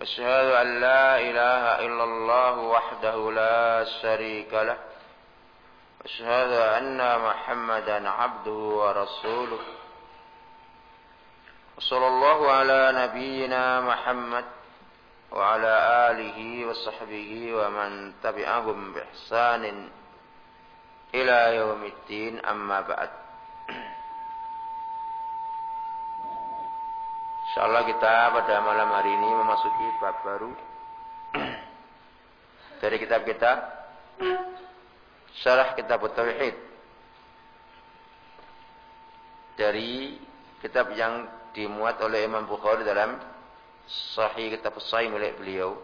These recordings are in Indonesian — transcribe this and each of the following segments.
أشهد أن لا إله إلا الله وحده لا شريك له. أشهد أن محمدا عبده ورسوله. وصلى الله على نبينا محمد وعلى آله وصحبه ومن تبعهم بإحسان إلى يوم الدين. أما بعد. Insyaallah kita pada malam hari ini memasuki bab baru dari kitab kita Syarah Kitab Tauhid dari kitab yang dimuat oleh Imam Bukhari dalam Sahih Kitab Sahih milik beliau.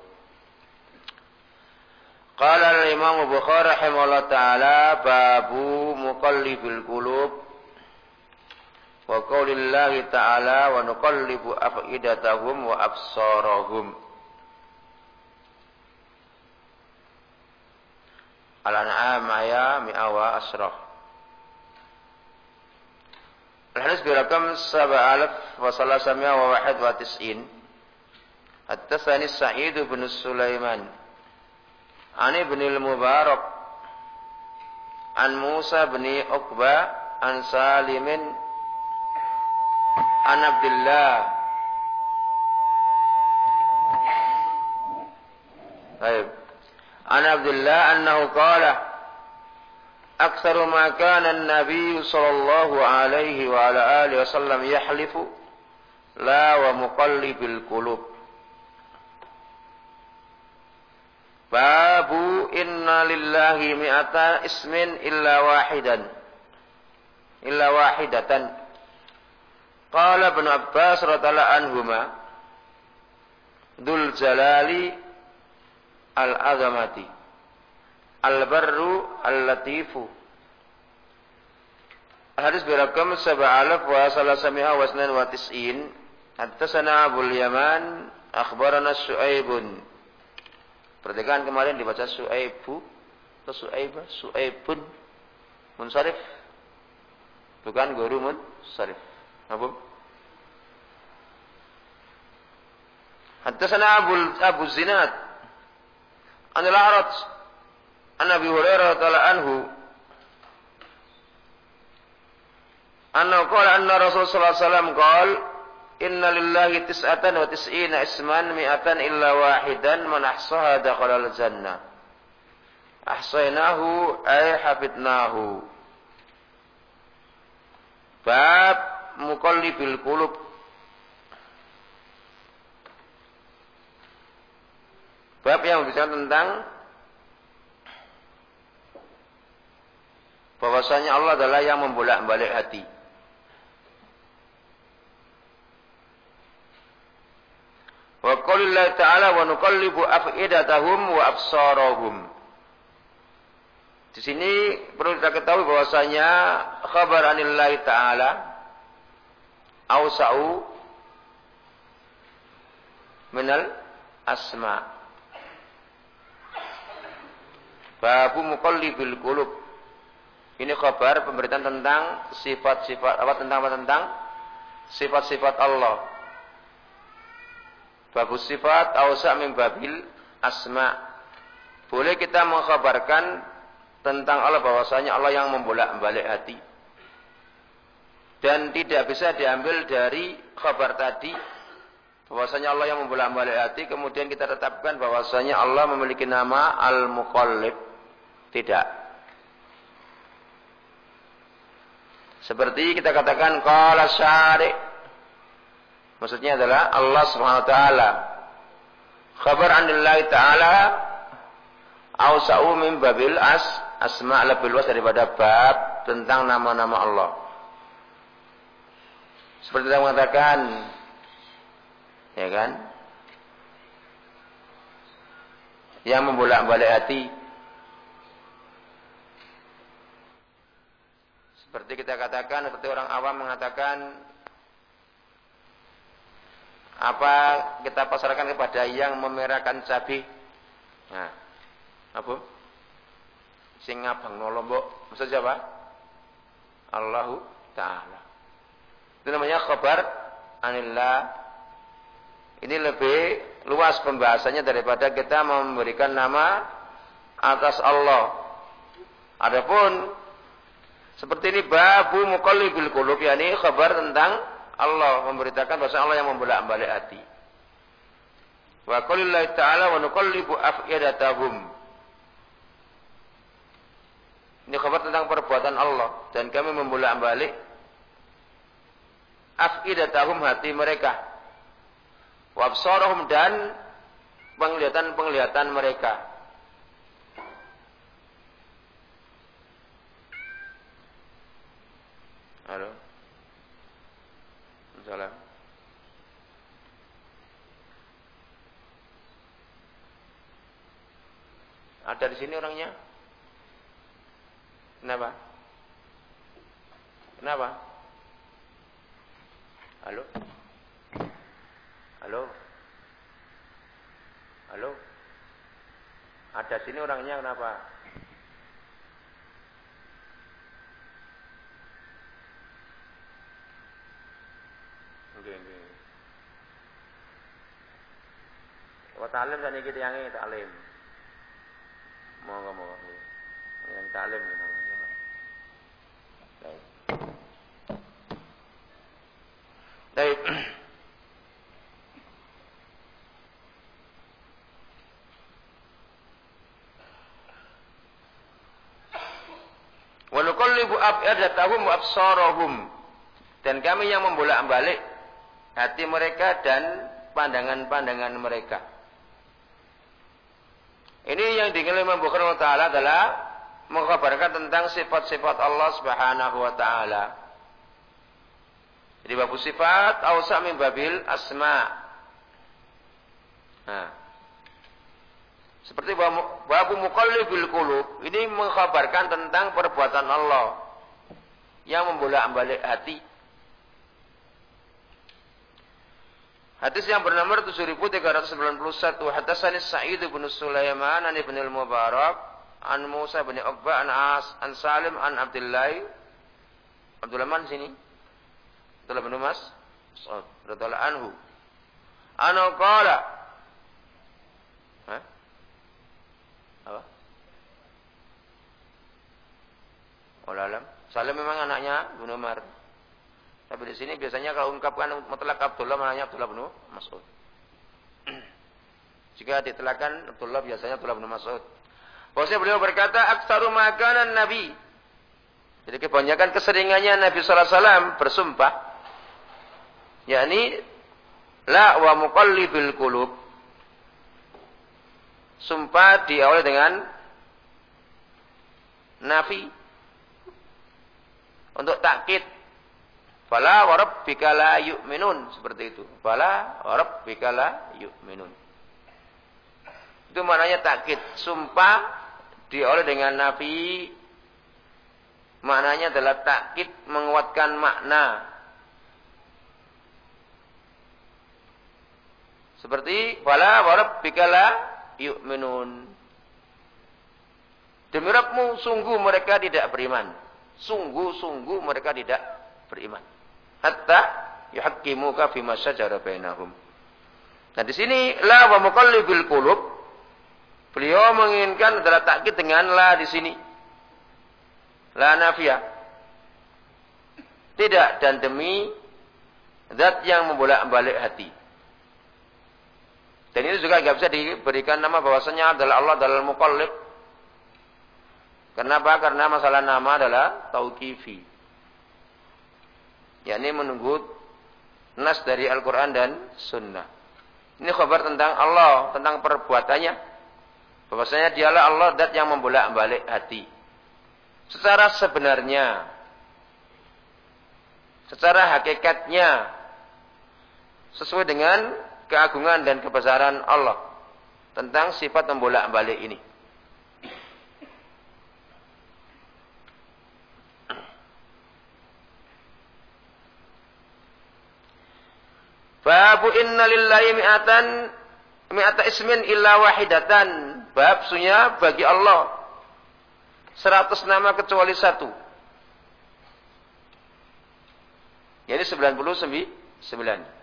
Qala al-Imam Bukhari rahimahullah taala babu muqallibil qulub wa qaulillahi ta'ala wa nuqallibu afidatahum wa absarahum. Al-An'am ayat mi'awa asrah. Al-Hadis birakam sab'a alaf wa salasami'a wa wahid wa tis'in. At-tasani Sa'id bin Sulaiman. Ani bin al-Mubarak An Musa bin Uqba An Salimin عن عبد الله. طيب. عن عبد الله أنه قال أكثر ما كان النبي صلى الله عليه وعلى آله وسلم يحلف لا ومقلب القلوب. باب إن لله مئة اسم إلا واحدا. إلا واحدة. Qala Ibnu Abbas radhiyallahu anhuma Dul Jalali Al-Azamati Al-Barru Al-Latifu. Hadis berakam sab'alaf wa salasami'a wa asnan wa tis'in. Hadtasana Abul Yaman Akhbarana Su'aibun. Perhatikan kemarin dibaca Su'aibu. Atau Su'aiba? Su'aibun. Munsarif. Bukan guru munsarif Apa? حدثنا أبو أبو الزناد عن الأعرج عن أبي هريرة رضي الله عنه أنه قال أن الرسول صلى الله عليه وسلم قال إن لله تسعة وتسعين اسما مئة إلا واحدا من أحصاها دخل الجنة أحصيناه أي حفظناه باب Mukallibil qulub. Bab yang bisa tentang bahwasanya Allah adalah yang membolak-balik hati. Wa qulillahi ta'ala wa nuqallibu af'idatahum wa absarahum. Di sini perlu kita ketahui bahwasanya khabar anillahi ta'ala ausa'u minal asma' Babu muqallibil qulub. Ini kabar pemberitaan tentang sifat-sifat apa tentang apa tentang sifat-sifat Allah. Babu sifat ausa min babil asma. Boleh kita mengkabarkan tentang Allah bahwasanya Allah yang membolak-balik hati. Dan tidak bisa diambil dari kabar tadi. Bahwasanya Allah yang membolak-balik hati. Kemudian kita tetapkan bahwasanya Allah memiliki nama Al-Muqallib. Tidak. Seperti kita katakan qala syari. Maksudnya adalah Allah Subhanahu wa taala. Khabar anillahi taala ausa'u min babil as asma lebih luas daripada bab tentang nama-nama Allah seperti kita mengatakan ya kan yang membolak-balik hati. Seperti kita katakan, seperti orang awam mengatakan, apa kita pasarkan kepada yang memerahkan cabai. Nah, apa? Sing ngabang nolombok. Maksud siapa? Allahu Ta'ala. Itu namanya khabar anillah. Ini lebih luas pembahasannya daripada kita memberikan nama atas Allah. Adapun seperti ini babu muqallibil qulub yakni kabar tentang Allah memberitakan bahwa Allah yang membolak-balik hati. Wa qalillahi ta'ala wa nuqallibu af'idatahum. Ini kabar tentang perbuatan Allah dan kami membolak-balik af'idatahum hati mereka wabsarahum dan penglihatan-penglihatan mereka. Halo. Salam. Ada di sini orangnya? Kenapa? Kenapa? Halo? Halo? Halo? Ada sini orangnya kenapa? Nggih, nggih. Wa ta'lim saniki tiyange ta'lim. Monggo monggo. Yang ta'lim gitu. Baik. Baik. Wa nuqallibu af'idatahum wa absarahum. Dan kami yang membolak-balik hati mereka dan pandangan-pandangan mereka. Ini yang diinginkan Imam Bukhari Taala adalah mengkabarkan tentang sifat-sifat Allah Subhanahu wa taala. Jadi babu sifat ausa min babil asma. Nah, seperti babu muqallibil qulub ini mengkhabarkan tentang perbuatan Allah yang membolak-balik hati. Hadis yang bernomor 7391 Hadatsani Sa'id bin Sulaiman an Ibnu Mubarak an Musa bin Uqbah an As an Salim an Abdullah Abdullah man sini Abdullah bin Mas radhiyallahu anhu ana qala Apa? Walalam. Salim memang anaknya Ibnu Umar. Tapi di sini biasanya kalau ungkapkan mutlak Abdullah mananya Abdullah bin Mas'ud. Jika ditelakan Abdullah biasanya Abdullah bin Mas'ud. Bahwasanya beliau berkata, "Aktsaru makanan Nabi." Jadi kebanyakan keseringannya Nabi sallallahu alaihi wasallam bersumpah yakni la wa muqallibil qulub. Sumpah diawali dengan nafi. Untuk takkid. Fala warabbika la yu'minun. Seperti itu. Fala warabbika la yu'minun. Itu maknanya takkid. Sumpah diawali dengan nafi. Maknanya adalah takkid menguatkan makna seperti fala warabbika la yu'minun. Demi Rabbmu, sungguh mereka tidak beriman. Sungguh-sungguh mereka tidak beriman. Hatta yuhaqqimuka fima syajara bainahum. Nah di sini la wa muqallibil qulub beliau menginginkan adalah takkid dengan la di sini. La nafiyah. Tidak dan demi zat yang membolak-balik hati. Dan ini juga nggak bisa diberikan nama bahwasanya adalah Allah adalah mukallib. Kenapa? Karena masalah nama adalah tauqifi. yakni menunggu nas dari Al-Quran dan Sunnah. Ini kabar tentang Allah, tentang perbuatannya. Bahwasanya dialah Allah dat yang membolak-balik hati. Secara sebenarnya, secara hakikatnya, sesuai dengan keagungan dan kebesaran Allah. tentang sifat membolak-balik ini. Babu inna lillahi mi'atan mi'ata ismin illa wahidatan. Bab sunya bagi Allah seratus nama kecuali satu. Jadi sembilan puluh sembilan.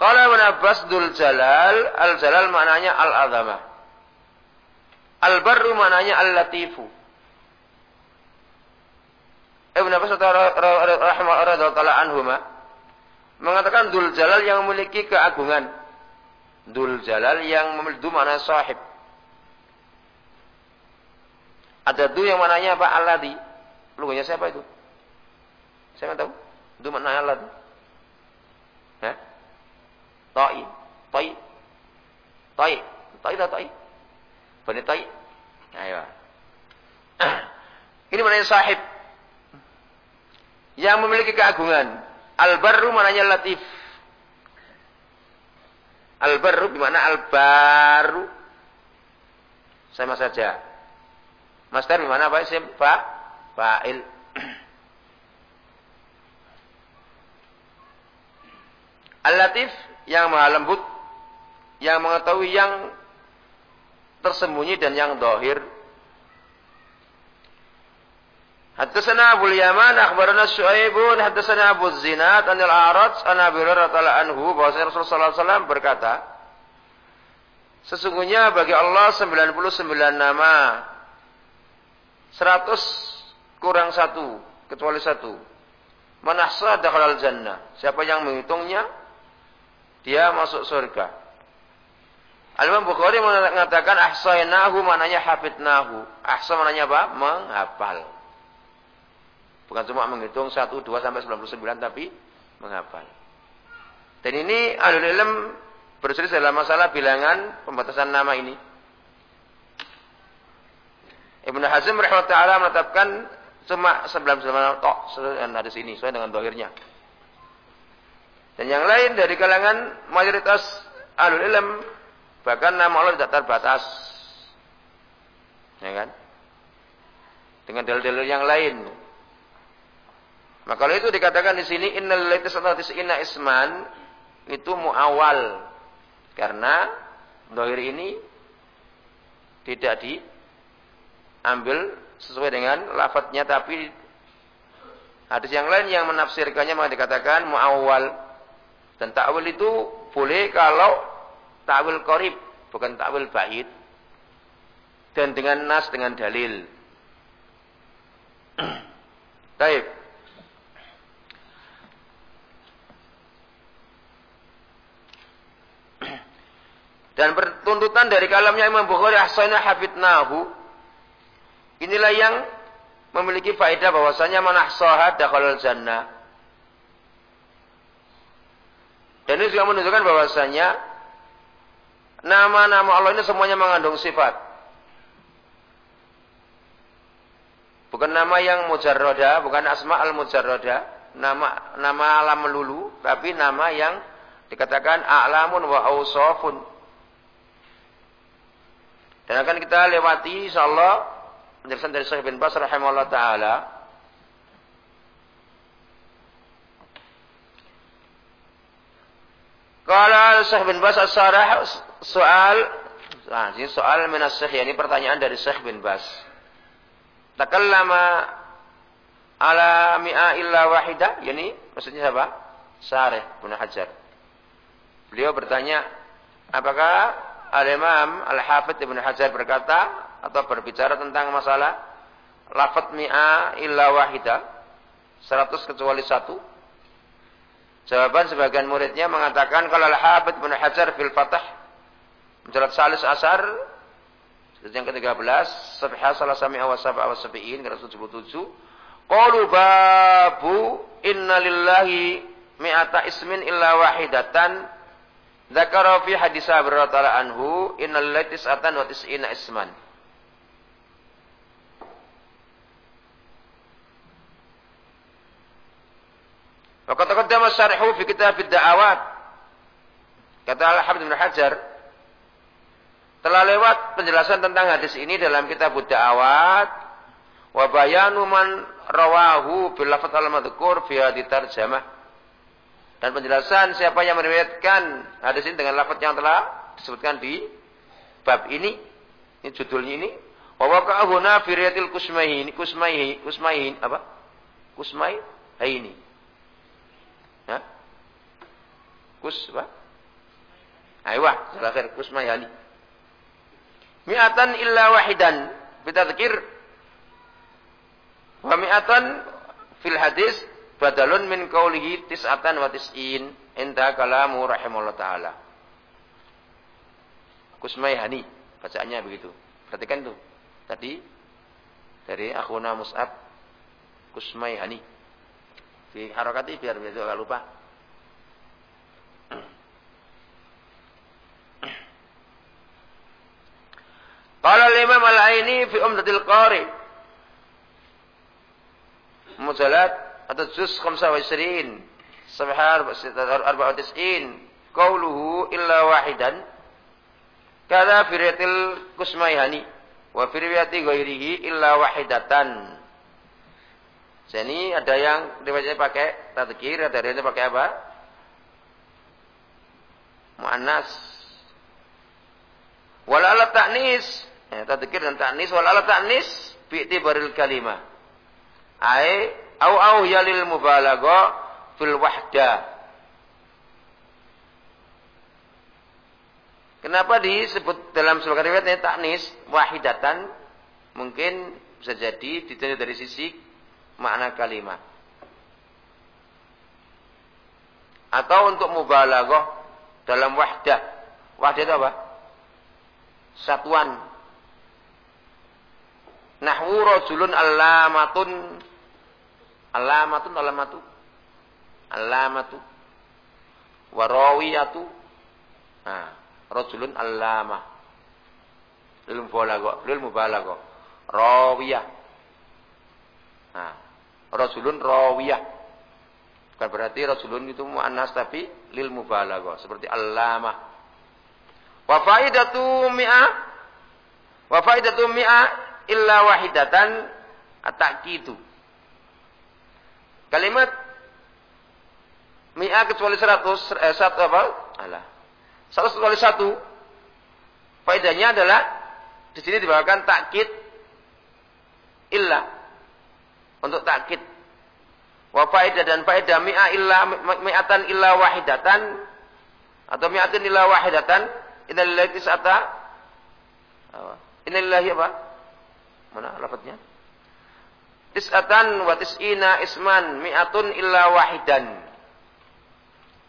Kalau Ibn Abbas dul jalal, al jalal maknanya al azamah. Al barru maknanya al latifu. Ibn Abbas radhiyallahu anhuma mengatakan dul jalal yang memiliki keagungan. Dul jalal yang memiliki mana sahib. Ada du yang mananya apa? Alladhi. Lugunya siapa itu? Saya nggak tahu. Du mana alladhi? Ta'i. Ta'i. Ta'i. Ta'i atau ta'i? Bani ta'i. Ayo. Ini maknanya sahib. Yang memiliki keagungan. Al-barru maknanya latif. Al-barru bimana al-baru. Sama saja. Master bimana apa? Isim fa fa'il. Al-latif yang maha lembut, yang mengetahui yang tersembunyi dan yang dohir. Haddatsana Abu Yaman akhbarana Syuaibun haddatsana Abu Zinad an al-A'raj an Abi Hurairah anhu bahwa Rasulullah sallallahu alaihi wasallam berkata Sesungguhnya bagi Allah 99 nama 100 kurang satu kecuali satu. Manahsa dakhalal jannah. Siapa yang menghitungnya dia masuk surga. Al-Imam Bukhari mengatakan ahsainahu mananya hafidnahu. Ahsa mananya apa? Menghafal. Bukan cuma menghitung 1, 2 sampai 99 tapi menghafal. Dan ini alul ilm berselisih dalam masalah bilangan pembatasan nama ini. Ibnu Hazm rahimahullah menetapkan cuma 99 tok hadis ini sesuai dengan dohirnya. Dan yang lain dari kalangan mayoritas alul ilm bahkan nama Allah tidak terbatas. Ya kan? Dengan dalil-dalil yang lain. Maka kalau itu dikatakan di sini innal inna isman itu muawal karena dohir ini tidak diambil sesuai dengan lafadznya tapi hadis yang lain yang menafsirkannya maka dikatakan muawal dan takwil itu boleh kalau takwil korib, bukan takwil bait. Dan dengan nas, dengan dalil. Baik. Dan pertuntutan dari kalamnya Imam Bukhari ahsana hafidnahu. Inilah yang memiliki faedah bahwasanya manahsaha dakhalal jannah. Dan ini juga menunjukkan bahwasanya nama-nama Allah ini semuanya mengandung sifat. Bukan nama yang mujarroda, bukan asma al mujarroda, nama nama alam melulu, tapi nama yang dikatakan a'lamun wa ausofun. Dan akan kita lewati insyaallah penjelasan dari Syekh bin Bas rahimahullah taala Kalau Syekh bin Bas as-sarah soal nah, ini soal minas Syekh ini pertanyaan dari Syekh bin Bas. Takallama ala mi'a illa wahida, yani maksudnya siapa? Syarih bin Hajar. Beliau bertanya, apakah Al-Imam Al-Hafidh Ibn Hajar berkata atau berbicara tentang masalah lafaz mi'a illa wahida 100 kecuali satu Jawaban sebagian muridnya mengatakan kalau Al-Habib bin Hajar fil Fatah menjelat salis asar yang ke-13 Sabha salah sami awas sab'a awas sabi'in ke 77 Qalu babu inna lillahi mi'ata ismin illa wahidatan. Dzakara fi hadis Abu anhu innal tis'atan wa isman Maka taqaddama syarhu fi kitab ad-da'awat. Kata Al-Habib bin Hajar, telah lewat penjelasan tentang hadis ini dalam kitab Da'awat wa man rawahu bil lafaz al-madhkur fi tarjamah. Dan penjelasan siapa yang meriwayatkan hadis ini dengan lafaz yang telah disebutkan di bab ini, ini judulnya ini, wa waqa'ahu fi riyatil kusmaihin apa? Kusmai ini. Ya? Kus apa? Aywa, salah khair kusmayani. Mi'atan illa wahidan. Bitadkir. Wa mi'atan fil hadis badalun min qawlihi tis'atan wa tis'in. Inta kalamu rahimahullah ta'ala. Kusmayani. Bacaannya begitu. Perhatikan tuh. Tadi dari akhuna Mus'ab Kusmayani. Di harakati biar biar tidak lupa. Qala al-Imam Al-Aini fi Umdatil Qari. Mujallad atau juz 25 Safhah 94 qauluhu illa wahidan kada fi riyatil kusmayhani wa fi riwayati ghairihi illa wahidatan. Jadi ada yang riwayatnya pakai tadkir, ada riwayatnya pakai apa? Muannas. Wal alat taknis Ya, tadkir dan taknis wal ala taknis bi'tibaril kalimah. Ai au au yalil mubalagha fil wahda. Kenapa disebut dalam sebagian riwayatnya taknis wahidatan? Mungkin bisa jadi ditulis dari sisi makna kalimat. Atau untuk mubalaghah dalam wahdah. Wahdah itu apa? Satuan. Nahwu rajulun allamatun. Allamatun allamatu. Allamatu. Warawiyatu nah rajulun allama lil mubalagha lil mubalagha rawiyah. Nah rajulun rawiyah bukan berarti rajulun itu muannas tapi lil mubalagha seperti allama wa faidatu mi'ah wa faidatu mi'ah illa wahidatan at-ta'kidu. Kalimat mi'a kecuali seratus eh, satu apa? Alah. Seratus kecuali satu. Faedahnya adalah di sini dibawakan takkid illa untuk takkid. Wa faedah dan faedah mi'a illa mi'atan illa wahidatan atau mi'atin illa wahidatan innalillahi tis'ata innalillahi apa? Mana lafadznya? Tis'atan wa tis'ina isman mi'atun illa wahidan.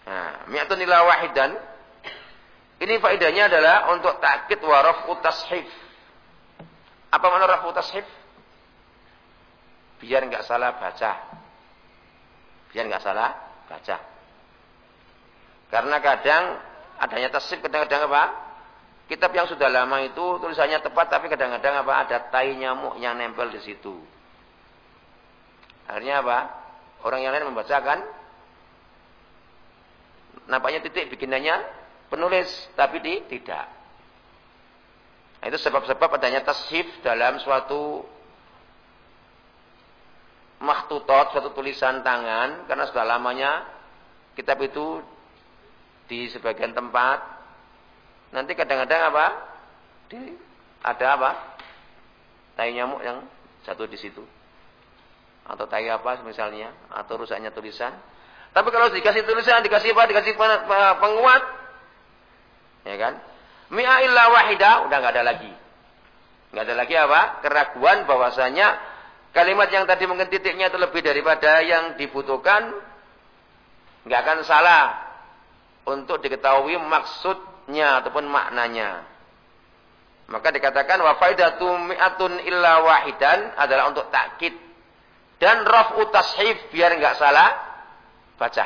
Nah, mi'atun illa wahidan. Ini faedahnya adalah untuk takkid wa raf'u tashif. Apa makna raf'u tashif? Biar enggak salah baca. Biar enggak salah baca. Karena kadang adanya tasif kadang-kadang apa? Kitab yang sudah lama itu tulisannya tepat tapi kadang-kadang apa ada tai nyamuk yang nempel di situ. Akhirnya apa? Orang yang lain membacakan nampaknya titik bikinannya penulis tapi di, tidak. Nah, itu sebab-sebab adanya tasif dalam suatu makhtutot, suatu tulisan tangan karena sudah lamanya kitab itu di sebagian tempat nanti kadang-kadang apa? Di, ada apa? Tai nyamuk yang jatuh di situ. Atau tai apa misalnya, atau rusaknya tulisan. Tapi kalau dikasih tulisan, dikasih apa? Dikasih penguat. Ya kan? Mi'a illa wahida, udah nggak ada lagi. Nggak ada lagi apa? Keraguan bahwasanya kalimat yang tadi mungkin titiknya itu lebih daripada yang dibutuhkan. Nggak akan salah untuk diketahui maksud nya ataupun maknanya. Maka dikatakan wa faidatu mi'atun illa wahidan adalah untuk takkid dan raf'u tashif biar enggak salah baca.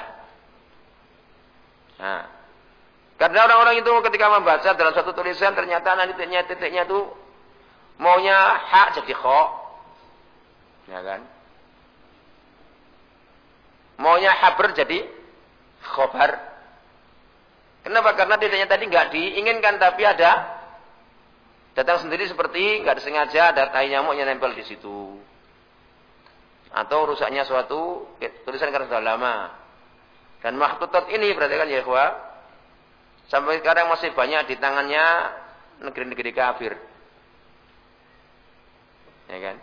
Nah, karena orang-orang itu ketika membaca dalam satu tulisan ternyata nanti titiknya titiknya itu maunya hak jadi kho. Ya kan? Maunya haber jadi khobar. Kenapa? Karena tidaknya tadi nggak diinginkan tapi ada datang sendiri seperti nggak disengaja ada tai nyamuk yang nempel di situ. Atau rusaknya suatu tulisan karena sudah lama. Dan makhtutat ini berarti kan ya sampai sekarang masih banyak di tangannya negeri-negeri kafir. Ya kan?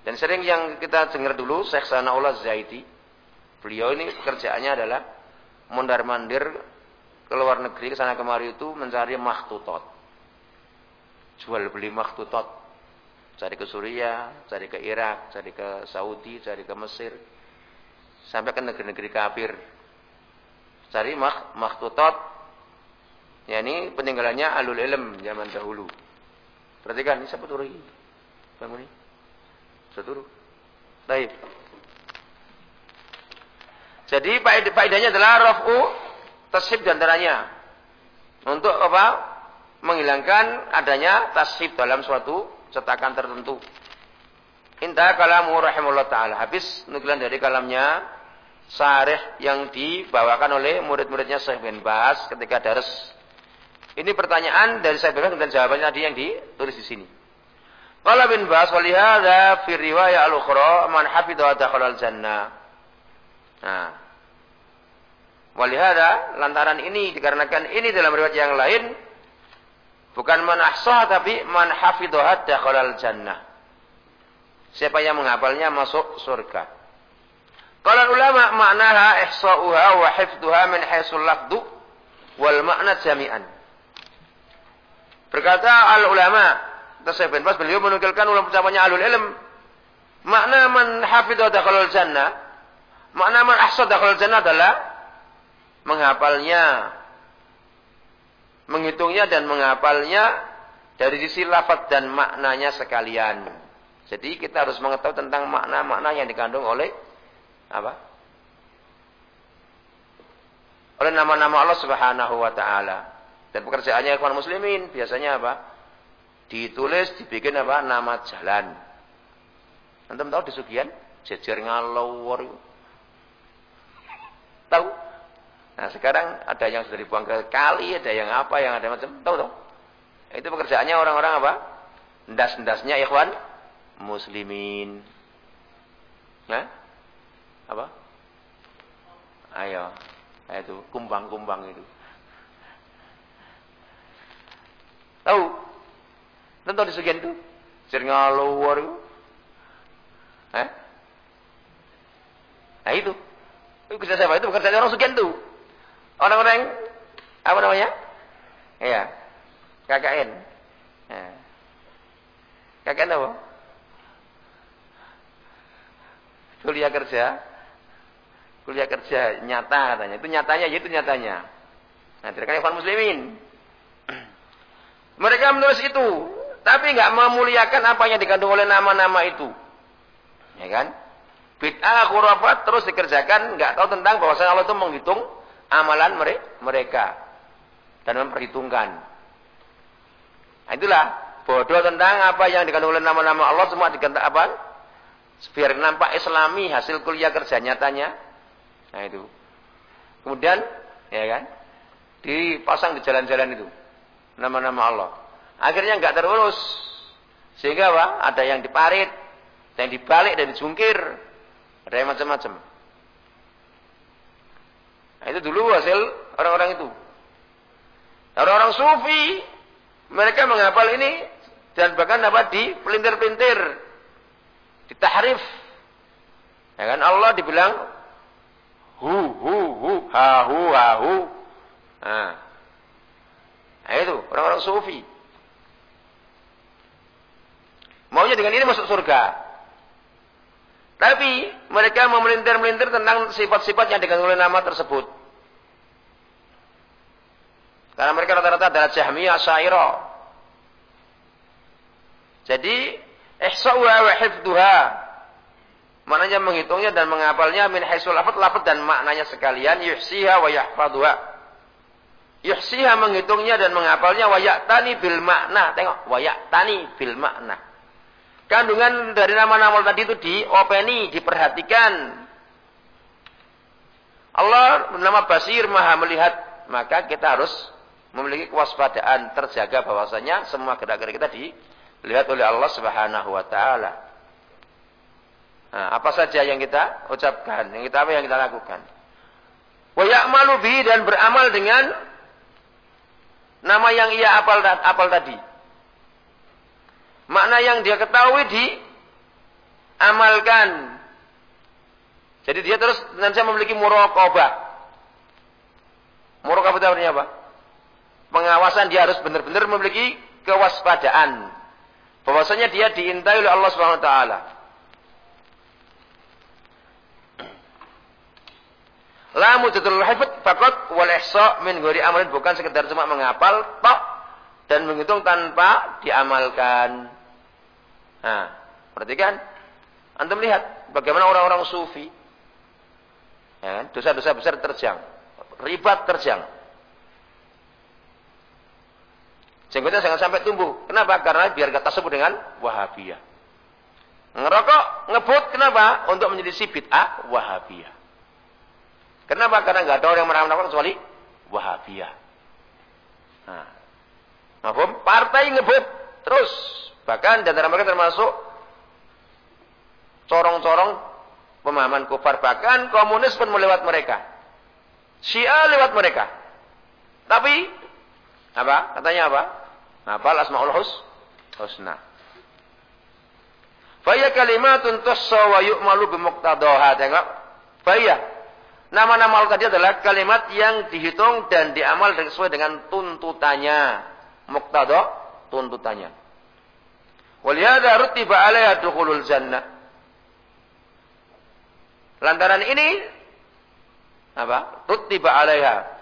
Dan sering yang kita dengar dulu Syekh Sanaullah Zaidi, beliau ini pekerjaannya adalah mondar-mandir ke luar negeri ke sana kemari itu mencari makhtutot. Jual beli makhtutot. Cari ke Suriah, cari ke Irak, cari ke Saudi, cari ke Mesir. Sampai ke negeri-negeri kafir. Cari mak makhtutot. Ya ini peninggalannya alul ilm zaman dahulu. Perhatikan, ini siapa ini? Bangun ini. Turun. Baik. Jadi faedahnya adalah rafu tasib antaranya. Untuk apa? Menghilangkan adanya tasib dalam suatu cetakan tertentu. Indah kalamu rahimullah ta'ala. Habis nukilan dari kalamnya Sarih yang dibawakan oleh murid-muridnya Syekh bin Bas ketika daras. Ini pertanyaan dari Syekh bin Bas dan jawabannya tadi yang ditulis di sini. Qala bin Bas walihada fi riwayah al-ukhra man hafidha dakhala al-jannah. Nah. Walihada lantaran ini dikarenakan ini dalam riwayat yang lain bukan man ahsah tapi man hafidha dakhala al-jannah. Siapa yang menghafalnya masuk surga. Kalau ulama maknaha ihsa'uha wa hifduha min haisul lafdu wal makna jami'an. Berkata al ulama Tasawuf bin Bas beliau menukilkan ulama ucapannya alul ilm. Makna man hafidha dakhalul jannah. Makna man ahsa dakhalul jannah adalah menghafalnya, menghitungnya dan menghafalnya dari sisi lafaz dan maknanya sekalian. Jadi kita harus mengetahui tentang makna-makna yang dikandung oleh apa? Oleh nama-nama Allah Subhanahu wa taala. Dan pekerjaannya ikhwan muslimin biasanya apa? Ditulis, dibikin apa? Nama jalan. Antum tahu di Sugian? Jejer ngalawar. Tahu? Nah sekarang ada yang sudah dibuang ke kali, ada yang apa, yang ada macam. Tahu tahu? Itu pekerjaannya orang-orang apa? Ndas-ndasnya ikhwan muslimin. Nah? Apa? Ayo. Itu kumbang-kumbang itu. Tahu? Tentu di sekian itu. Sering ngalawar itu. Eh? Nah itu. Itu kerja siapa? Itu kerja orang sekian itu. Orang-orang apa namanya? Iya. KKN. Nah. KKN apa? Kuliah kerja. Kuliah kerja nyata katanya. Itu nyatanya, itu nyatanya. Nah, tidak muslimin. Mereka menulis itu tapi nggak memuliakan apa yang dikandung oleh nama-nama itu. Ya kan? Bid'ah khurafat terus dikerjakan, nggak tahu tentang bahwasanya Allah itu menghitung amalan mereka dan memperhitungkan. Nah, itulah bodoh tentang apa yang dikandung oleh nama-nama Allah semua diganti apa? Biar nampak islami hasil kuliah kerja nyatanya. Nah itu. Kemudian, ya kan? Dipasang di jalan-jalan itu. Nama-nama Allah. Akhirnya nggak terurus. Sehingga apa? Ada yang diparit, ada yang dibalik dan dijungkir. Ada yang macam-macam. Nah, itu dulu hasil orang-orang itu. Orang-orang sufi, mereka menghafal ini dan bahkan dapat di pelintir-pelintir, ditahrif. Ya kan Allah dibilang hu hu hu ha hu ha hu. Nah, nah itu orang-orang sufi. Maunya dengan ini masuk surga. Tapi mereka memelintir-melintir tentang sifat-sifat yang digantung oleh nama tersebut. Karena mereka rata-rata adalah Jahmiyah Syairah. Jadi, ihsa'uha wa hifduha. Maknanya menghitungnya dan menghafalnya min haisul lafad, lafad dan maknanya sekalian. Yuhsiha wa yahfaduha. Yuhsiha menghitungnya dan menghafalnya wa ya'tani bil makna. Tengok, wa ya'tani bil makna. Kandungan dari nama-nama tadi itu diopeni, diperhatikan. Allah bernama Basir Maha melihat, maka kita harus memiliki kewaspadaan terjaga bahwasanya semua gerak-gerik kita dilihat oleh Allah Subhanahu wa taala. Nah, apa saja yang kita ucapkan, yang kita apa yang kita lakukan. Wa ya'malu bi dan beramal dengan nama yang ia apal apal tadi. Makna yang dia ketahui di amalkan. Jadi dia terus nanti memiliki muraqabah. Muraqabah itu artinya apa? pengawasan dia harus benar-benar memiliki kewaspadaan. Bahwasanya dia diintai oleh Allah Subhanahu wa taala. La mujatul hifd faqat wal ihsa min ghairi amalin bukan sekedar cuma menghafal tok dan menghitung tanpa diamalkan. Nah, perhatikan. Antum lihat bagaimana orang-orang sufi. Ya? Dosa-dosa besar terjang. Ribat terjang. Jenggotnya jangan sampai tumbuh. Kenapa? Karena biar kata sebut dengan Wahabiyah. Ngerokok, ngebut, kenapa? Untuk menjadi bid'ah Wahabiyah. Kenapa? Karena nggak ada orang yang meramah kecuali Wahabiyah. Nah. Mahfum? Partai ngebut terus. Bahkan di antara mereka termasuk corong-corong pemahaman kufar. Bahkan komunis pun melewat mereka. Syiah lewat mereka. Tapi apa? Katanya apa? Hafal Asmaul Hus Husna. Faya kalimatun tussa wa yu'malu bimuqtadaha. Tengok. Faya. Nama-nama Allah tadi adalah kalimat yang dihitung dan diamal sesuai dengan tuntutannya. Muqtada, tuntutannya. Walihada rutiba alaiha dukhulul jannah. Lantaran ini apa? Rutiba alaiha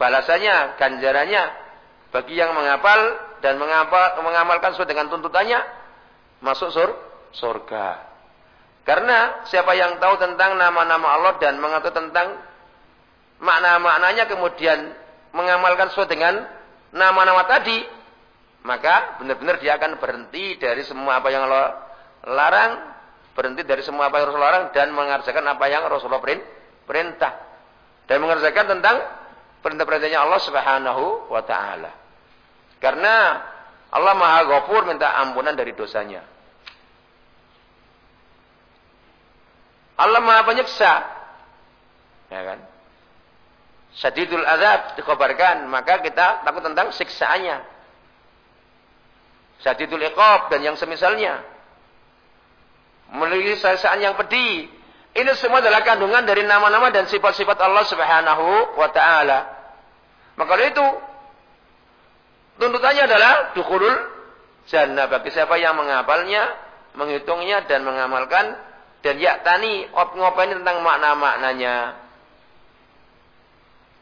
balasannya, ganjarannya bagi yang menghafal dan menghafal, mengamalkan sesuai dengan tuntutannya masuk sur, surga. Karena siapa yang tahu tentang nama-nama Allah dan mengatur tentang makna-maknanya kemudian mengamalkan sesuai dengan nama-nama tadi, maka benar-benar dia akan berhenti dari semua apa yang Allah larang, berhenti dari semua apa yang Rasulullah larang dan mengerjakan apa yang Rasulullah perintah. Dan mengerjakan tentang perintah-perintahnya Allah Subhanahu wa taala. Karena Allah Maha Ghafur minta ampunan dari dosanya. Allah Maha Penyiksa. Ya kan? Sadidul azab dikabarkan, maka kita takut tentang siksaannya. Sadidul iqab dan yang semisalnya. Memiliki siksaan yang pedih, ini semua adalah kandungan dari nama-nama dan sifat-sifat Allah Subhanahu wa taala. Maka itu tuntutannya adalah dukhulul jannah bagi siapa yang menghafalnya, menghitungnya dan mengamalkan dan yaktani ngopain tentang makna-maknanya.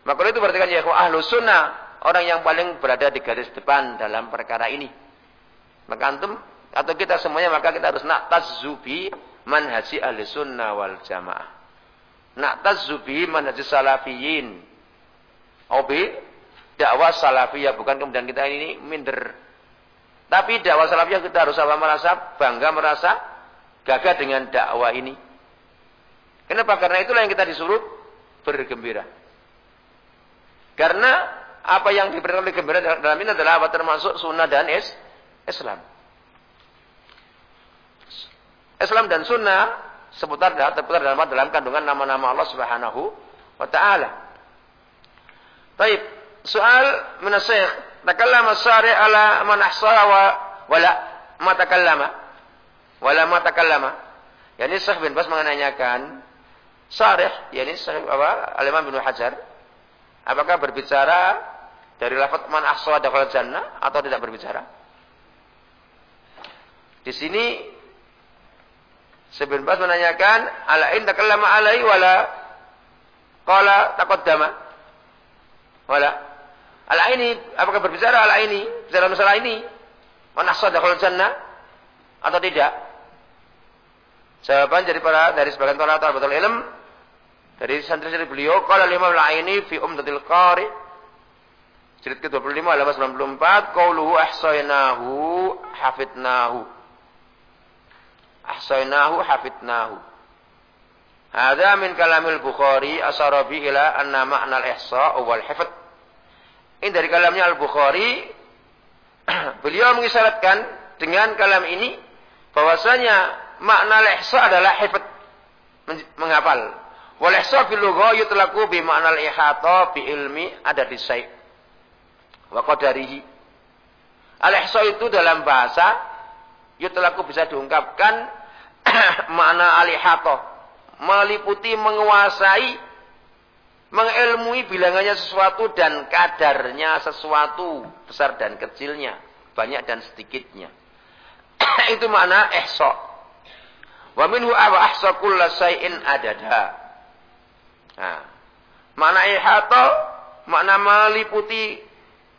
Maka itu berarti kan ya ahlu sunnah orang yang paling berada di garis depan dalam perkara ini. Maka antum atau kita semuanya maka kita harus nak tazubi manhaji ahli sunnah wal jamaah. Na'tazzu bihi manhaji salafiyin. Obi dakwah salafiyah bukan kemudian kita ini minder. Tapi dakwah salafiyah kita harus apa merasa bangga merasa gagah dengan dakwah ini. Kenapa? Karena itulah yang kita disuruh bergembira. Karena apa yang diperintahkan oleh gembira dalam ini adalah apa termasuk sunnah dan is Islam. Islam dan sunnah seputar terputar dalam dalam kandungan nama-nama Allah Subhanahu wa taala. Baik, soal menasih takallama syari ala man ahsara wa wala ma takallama wala ma takallama. Yani Syekh bin Bas menanyakan syarih yakni Syekh apa Al-Imam bin Hajar apakah berbicara dari lafaz man ahsara dakhala jannah atau tidak berbicara? Di sini Sebelum Bas menanyakan, alain takallama alai wala qala taqaddama. Wala. Ala ini apakah berbicara ala ini dalam masalah ini? Mana sadaqal jannah atau tidak? Jawaban dari para dari sebagian para betul ilm dari santri-santri beliau qala lima al-aini fi umdatil qari Jilid ke-25 halaman 94 qauluhu ahsaynahu hafidnahu ahsainahu hafidnahu. Hadza min kalamil Bukhari asarabi ila anna ma'na al-ihsa wal hifd. Ini dari kalamnya Al-Bukhari beliau mengisyaratkan dengan kalam ini bahwasanya makna al-ihsa adalah hifd menghafal. Wal ihsa fil lugha yutlaqu bi ma'na al-ihata bi ilmi ada di syai' wa qadarihi. Al-ihsa itu dalam bahasa yutlaqu bisa diungkapkan makna al-ihata meliputi menguasai, mengilmui bilangannya sesuatu dan kadarnya sesuatu, besar dan kecilnya, banyak dan sedikitnya. Itu makna ihsa. Wa minhu awa ahsa kulla syai'in adada. Nah, makna ihata, makna meliputi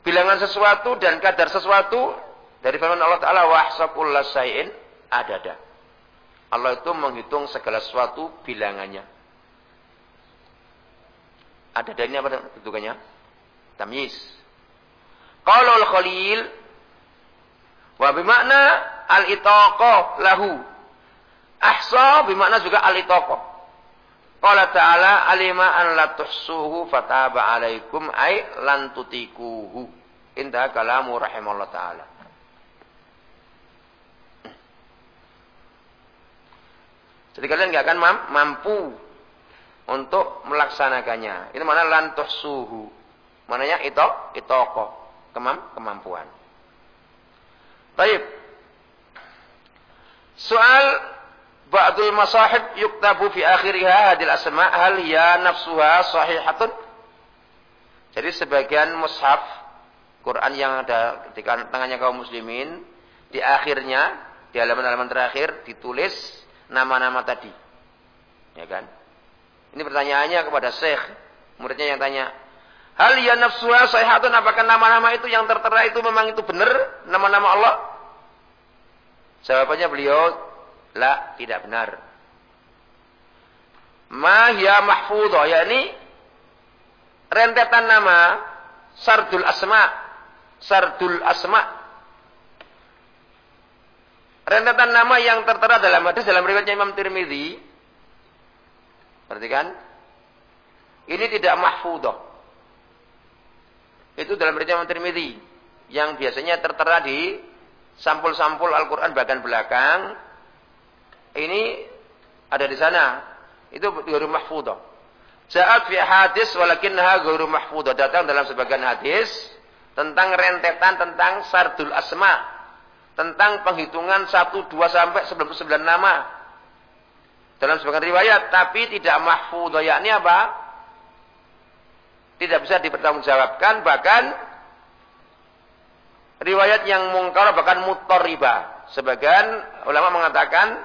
bilangan sesuatu dan kadar sesuatu dari firman Allah Ta'ala wa ahsa kulla syai'in adada. Allah itu menghitung segala sesuatu bilangannya. Ada dari apa bentukannya? Tamyiz. Kalau al-khalil wa bimakna al-itaqa lahu. Ahsa bimakna juga al-itaqa. Qala ta'ala alima an la tuhsuhu fataba alaikum ay lan tutikuhu. Indah kalamu rahimallahu ta'ala. Jadi kalian nggak akan mampu untuk melaksanakannya. Itu mana lantuh suhu. Mananya itu itoko kemam kemampuan. Baik. Soal ba'dul masahib yuktabu fi akhiriha hadil asma hal ya nafsuha sahihatun. Jadi sebagian mushaf Quran yang ada di tangannya kaum muslimin di akhirnya di halaman-halaman terakhir ditulis nama-nama tadi. Ya kan? Ini pertanyaannya kepada Syekh. Muridnya yang tanya, Hal ya nafsuha sayhatun apakah nama-nama itu yang tertera itu memang itu benar nama-nama Allah? Jawabannya beliau, la tidak benar. Ma ya mahfudhah, yakni rentetan nama sardul asma, sardul asma rentetan nama yang tertera dalam hadis dalam riwayatnya Imam Tirmidzi. Perhatikan. Ini tidak mahfudah. Itu dalam riwayat Imam Tirmidzi yang biasanya tertera di sampul-sampul Al-Qur'an bagian belakang. Ini ada di sana. Itu ghairu mahfudah. Ja'at fi hadis walakinnaha ghairu mahfudah. Datang dalam sebagian hadis tentang rentetan tentang sardul asma tentang penghitungan 1, 2 sampai 99 nama. Dalam sebagian riwayat, tapi tidak mahfudhah. Yakni apa? Tidak bisa dipertanggungjawabkan, bahkan riwayat yang mungkar bahkan riba. Sebagian ulama mengatakan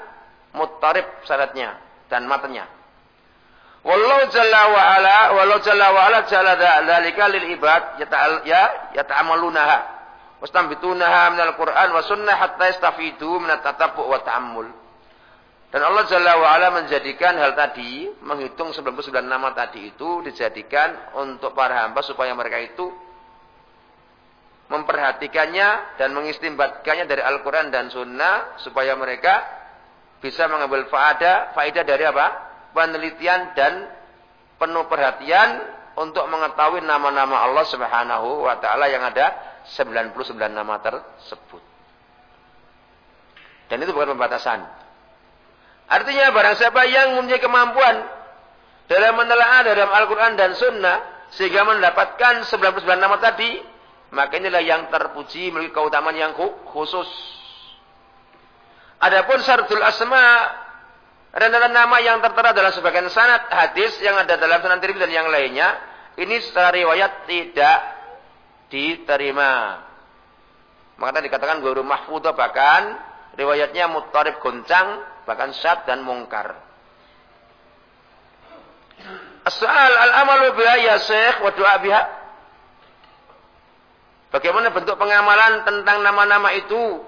mutarib syaratnya dan matanya. Wallahu jalla wa ala, wallahu jalla wa ala jalla dzalika lil ibad ya yata'amalunaha wastambitunaha minal Qur'an wa sunnah hatta yastafidu minat tatabbu' wa ta'ammul. Dan Allah Jalla wa ala menjadikan hal tadi, menghitung 99 nama tadi itu dijadikan untuk para hamba supaya mereka itu memperhatikannya dan mengistimbatkannya dari Al-Quran dan Sunnah supaya mereka bisa mengambil faedah, faedah dari apa? Penelitian dan penuh perhatian untuk mengetahui nama-nama Allah Subhanahu wa taala yang ada 99 nama tersebut. Dan itu bukan pembatasan. Artinya barang siapa yang mempunyai kemampuan dalam menelaah dalam Al-Quran dan Sunnah sehingga mendapatkan 99 nama tadi, maka inilah yang terpuji memiliki keutamaan yang khusus. Adapun syaradul asma rentetan nama yang tertera dalam sebagian sanad hadis yang ada dalam sunan Tirmidzi dan yang lainnya, ini secara riwayat tidak diterima. Maka dikatakan guru mahfudah bahkan riwayatnya mutarib goncang bahkan syad dan mungkar. Asal al-amalu biha ya syekh wa du'a biha. Bagaimana bentuk pengamalan tentang nama-nama itu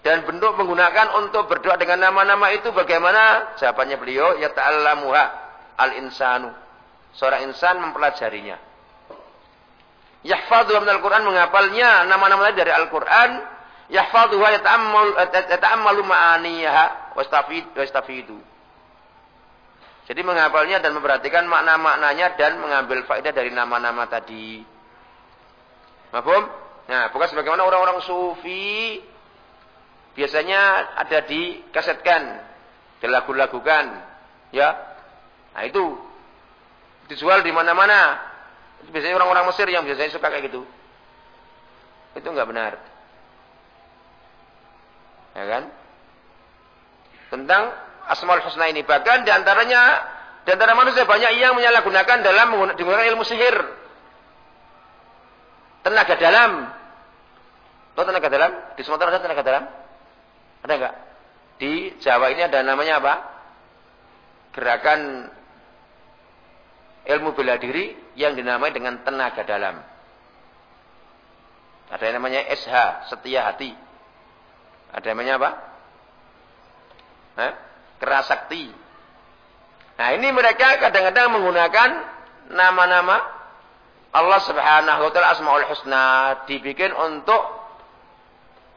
dan bentuk menggunakan untuk berdoa dengan nama-nama itu bagaimana? Jawabannya beliau ya ta'allamuha al-insanu. Seorang insan mempelajarinya. Yahfadhu min Al-Quran menghafalnya nama-nama dari Al-Quran. Yahfadhu wa yata'ammalu ma'aniyaha wastafidu. Jadi menghafalnya dan memperhatikan makna-maknanya dan mengambil faedah dari nama-nama tadi. Mafhum? Nah, bukan sebagaimana orang-orang sufi biasanya ada di kasetkan, dilagu-lagukan, ya. Nah, itu dijual di mana-mana. Biasanya orang-orang Mesir yang biasanya suka kayak gitu. Itu enggak benar. Ya kan? Tentang Asmaul Husna ini. Bahkan di antaranya, di antara manusia banyak yang menyalahgunakan dalam menggunakan ilmu sihir. Tenaga dalam. Tahu tenaga dalam? Di Sumatera ada tenaga dalam? Ada enggak? Di Jawa ini ada namanya apa? Gerakan ilmu bela diri yang dinamai dengan tenaga dalam. Ada yang namanya SH, setia hati. Ada yang namanya apa? Hah? kerasakti. Nah ini mereka kadang-kadang menggunakan nama-nama Allah subhanahu wa ta'ala asma'ul husna. Dibikin untuk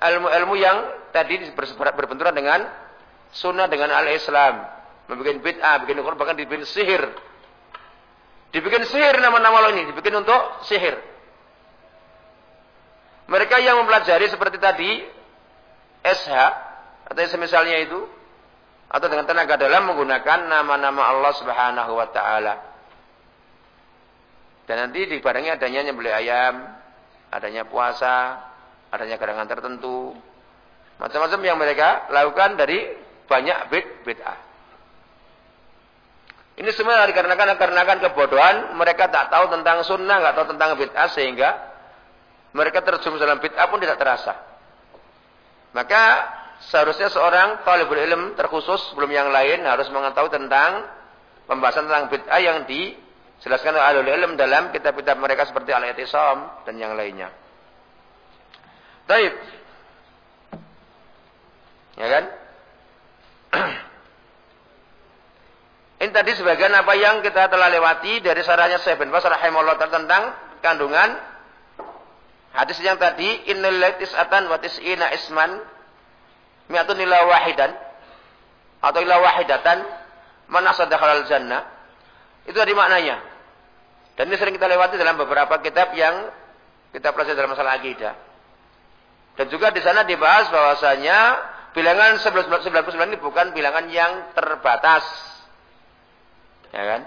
ilmu-ilmu yang tadi berbenturan dengan sunnah dengan al-islam. Membikin bid'ah, bikin Quran, bahkan dibikin sihir. Dibikin sihir nama-nama Allah ini. Dibikin untuk sihir. Mereka yang mempelajari seperti tadi, SH, atau semisalnya itu, atau dengan tenaga dalam menggunakan nama-nama Allah Subhanahu wa taala. Dan nanti dibarengi adanya nyembelih ayam, adanya puasa, adanya gerangan tertentu, macam-macam yang mereka lakukan dari banyak bid bid'ah. Ini semua dikarenakan dikarenakan kebodohan, mereka tak tahu tentang sunnah, nggak tahu tentang bid'ah sehingga mereka terjun dalam bid'ah pun tidak terasa. Maka seharusnya seorang talibul ilm terkhusus sebelum yang lain harus mengetahui tentang pembahasan tentang bid'ah yang dijelaskan oleh alul ilm dalam kitab-kitab mereka seperti al-i'tisam dan yang lainnya. Taib. Ya kan? Ini tadi sebagian apa yang kita telah lewati dari sarahnya Syekh bin Bas rahimahullah tentang kandungan hadis yang tadi innal atan wa tis'ina isman mi'atun ila wahidan atau ila wahidatan man asadakhalal jannah. Itu tadi maknanya. Dan ini sering kita lewati dalam beberapa kitab yang kita pelajari dalam masalah akidah. Dan juga di sana dibahas bahwasanya bilangan 99 ini bukan bilangan yang terbatas ya kan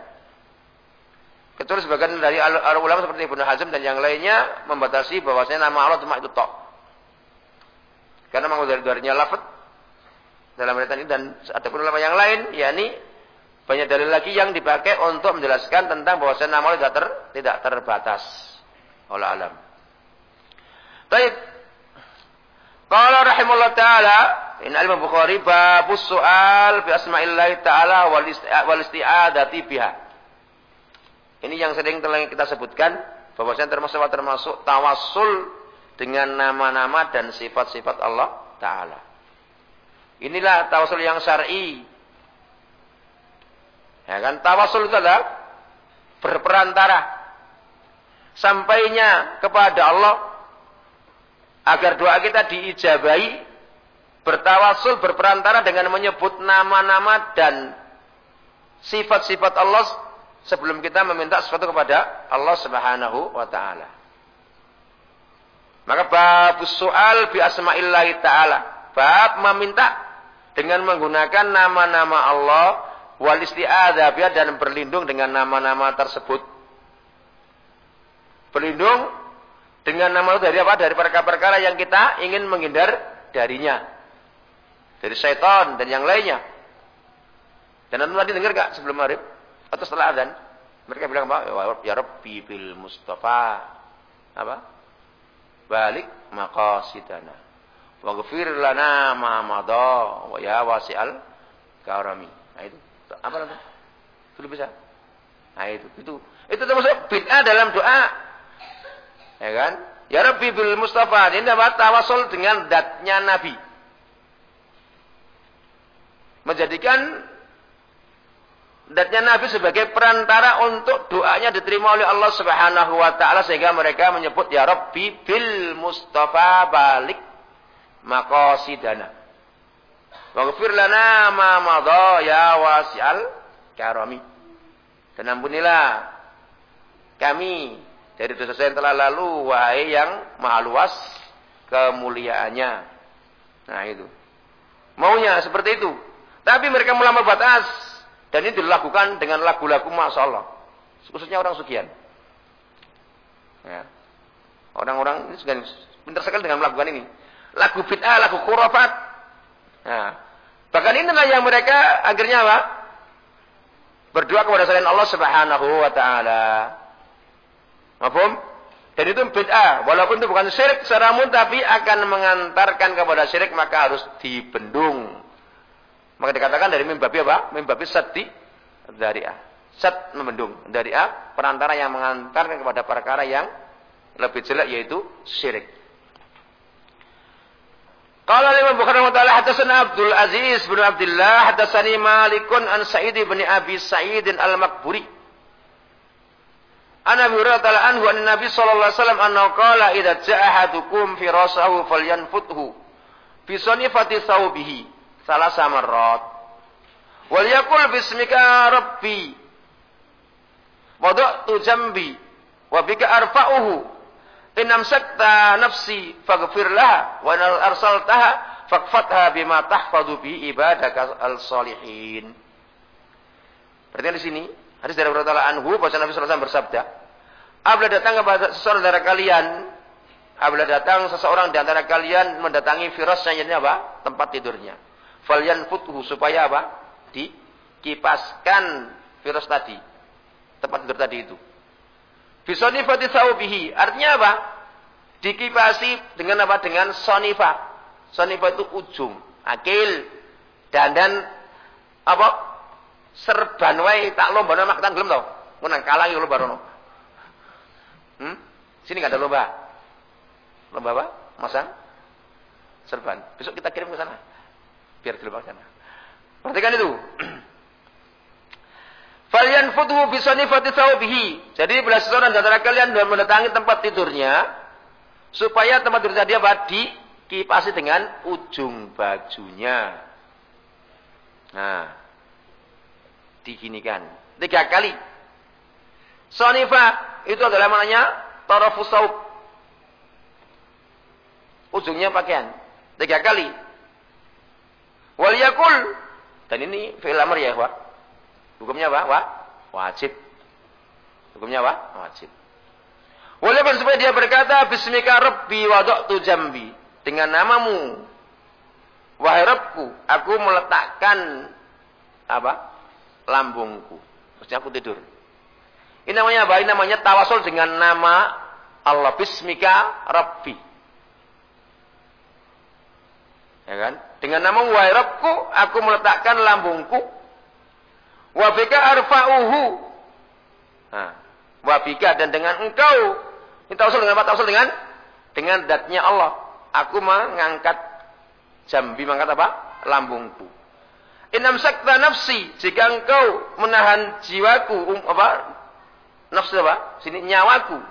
kecuali sebagian dari ulama seperti Ibnu Hazm dan yang lainnya membatasi bahwasanya nama Allah cuma itu tok karena memang dari lafad dalam ayat ini dan ada pun ulama yang lain, yakni banyak dalil lagi yang dipakai untuk menjelaskan tentang bahwa nama Allah tidak, ter, tidak terbatas. oleh alam. Baik. Kalau rahimullah taala in al Bukhari babus soal fi asma'illah taala wal isti'adati biha. Ini yang sering telah kita sebutkan bahwasanya termasuk termasuk tawassul dengan nama-nama dan sifat-sifat Allah Ta'ala. Inilah tawasul yang syar'i. Ya kan? Tawasul itu adalah berperantara. Sampainya kepada Allah agar doa kita diijabahi bertawasul berperantara dengan menyebut nama-nama dan sifat-sifat Allah sebelum kita meminta sesuatu kepada Allah Subhanahu wa taala. Maka bab soal bi asma'illahi ta'ala. Bab meminta dengan menggunakan nama-nama Allah wal isti'adzah dan berlindung dengan nama-nama tersebut. Berlindung dengan nama itu dari apa? Dari perkara-perkara yang kita ingin menghindar darinya. Dari syaitan dan yang lainnya. Dan nanti tadi dengar gak sebelum maghrib? Atau setelah azan? Mereka bilang apa? Ya Rabbi bil Mustafa. Apa? balik maqasidana. Waghfir lana ma madha. Wa ya wasi'al karami. Nah itu. Apa nanti sudah bisa nah itu. Itu. Itu termasuk bid'ah dalam doa. Ya kan? Ya rabbi bil mustafa. Ini dapat tawasul dengan datnya nabi menjadikan Datnya Nabi sebagai perantara untuk doanya diterima oleh Allah Subhanahu wa taala sehingga mereka menyebut ya Rabbi bil Mustafa balik maqasidana. Waghfir lana ma madha ya wasi'al karami. Dan ampunilah kami dari dosa-dosa yang telah lalu, wahai yang maha luas kemuliaannya. Nah itu. Maunya seperti itu. Tapi mereka melampaui batas. Dan ini dilakukan dengan lagu-lagu Masya Allah. Khususnya orang sugian. Ya. Orang-orang ini sudah pintar sekali dengan melakukan ini. Lagu fit'ah, lagu khurafat. Nah, bahkan inilah yang mereka akhirnya apa? Berdoa kepada selain Allah Subhanahu wa taala. Mafhum? Dan itu bid'ah. Walaupun itu bukan syirik secara tapi akan mengantarkan kepada syirik maka harus dibendung. Maka dikatakan dari mimbabi apa? Mimbabi sati dari A. Sat membendung. Dari A perantara yang mengantarkan kepada perkara yang lebih jelek yaitu syirik. Qala Imam Bukhari ta'ala hadatsana Abdul Aziz bin Abdullah hadatsani Malikun an Sa'id bin Abi Sa'id al-Makburi Ana Abi Hurairah anhu an Nabi sallallahu alaihi wasallam annahu qala idza ja'a ahadukum firasahu falyanfuthu fi sanifati thawbihi salasa marrat wal yaqul bismika rabbi. Wada'tu jambi. Wa bika arfa'uhu. In amsakta nafsi faghfir laha. Wa in arsaltaha fakfatha bima tahfadhu bi ibadaka al-salihin. Berarti di sini Hadis dari Rasulullah anhu bahwa Nabi SAW bersabda, apabila datang kepada seseorang dari kalian, apabila datang seseorang di antara kalian mendatangi firasnya ini apa? Tempat tidurnya. Falyan futuhu supaya apa? Dikipaskan virus tadi. Tempat tidur tadi itu. Bisonifati saubihi. Artinya apa? Dikipasi dengan apa? Dengan sonifa. Sonifa itu ujung. Akil. Dandan apa? serban wae tak lomba nama kita gelem to. Menang kalah yo lomba rono. Hmm? Sini enggak ada lomba. Lomba apa? Masang serban. Besok kita kirim ke sana. Biar dilomba sana. Perhatikan itu. Falian futu bisanifati thawbihi. Jadi bila seseorang di antara kalian dan mendatangi tempat tidurnya supaya tempat tidur dia badi dikipasi dengan ujung bajunya. Nah, diginikan. Tiga kali. Sonifa itu adalah maknanya tarafus saub. Ujungnya pakaian. Tiga kali. Wal yakul. Dan ini fi'il amr ya, Wak. Hukumnya apa? Wak? Wajib. Hukumnya apa? Wajib. Walaupun supaya dia berkata, Bismika Rabbi wada'tu jambi. Dengan namamu. Wahai Rabbku, aku meletakkan apa? lambungku. Maksudnya aku tidur. Ini namanya apa? Ini namanya tawasul dengan nama Allah. Bismika Rabbi. Ya kan? Dengan nama Wahai Rabbku, aku meletakkan lambungku. Wabika arfa'uhu. Nah, wabika dan dengan engkau. Ini tawasul dengan apa? Tawasul dengan dengan datnya Allah. Aku mengangkat jambi, mengangkat apa? Lambungku. Inam sakta nafsi. Jika engkau menahan jiwaku. Um, apa? Nafsu apa? Sini nyawaku.